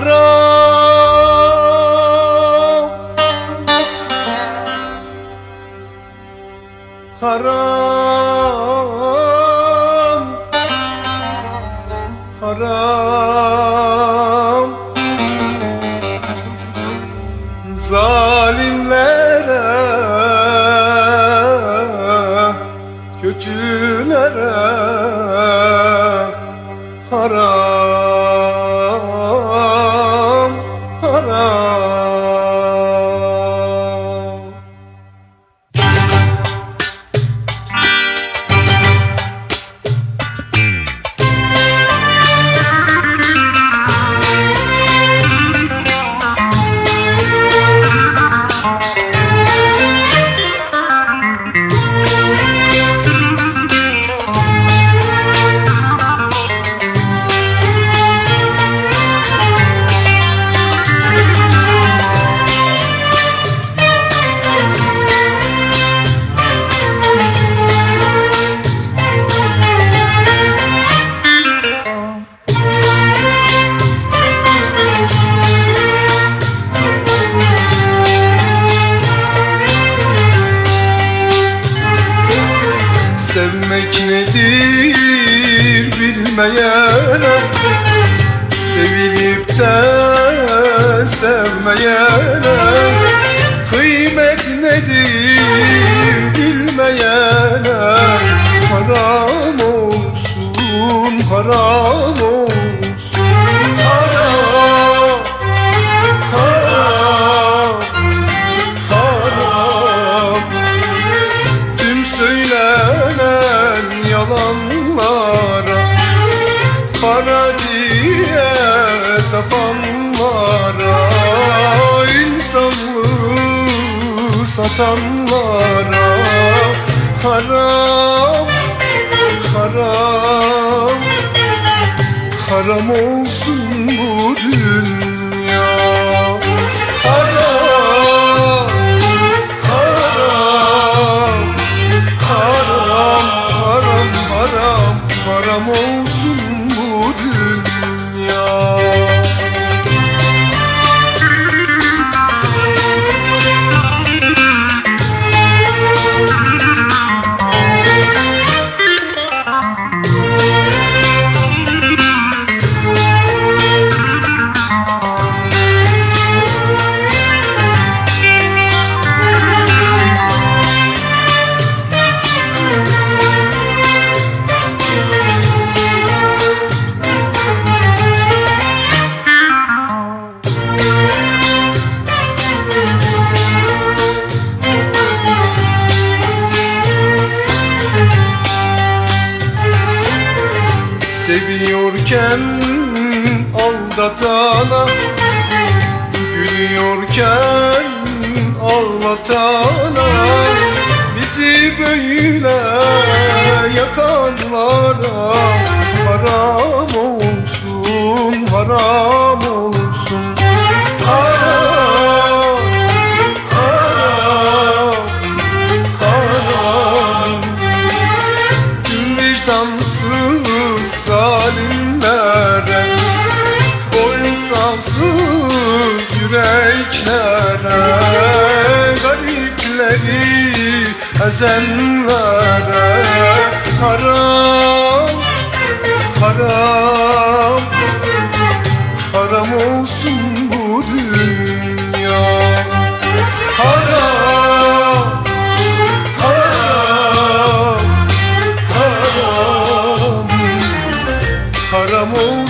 haram haram. Haram. Zalimlere kötülere. Haram Sevmek nedir bilmeyene Sevilip de sevmeyene Kıymet nedir bilmeyene. Haram olsun, haram olsun yalanlara Para diye tapanlara insanlığı satanlara Haram, haram. Haram olsun haram Seviyorken aldatana Gülüyorken ağlatana. Bizi böyle yakanlara Haram olsun, haram olsun. Haram, haram, haram. Vicdansız zalimlere O insafsız yüreklere Garipleri ezenlere Haram, haram amor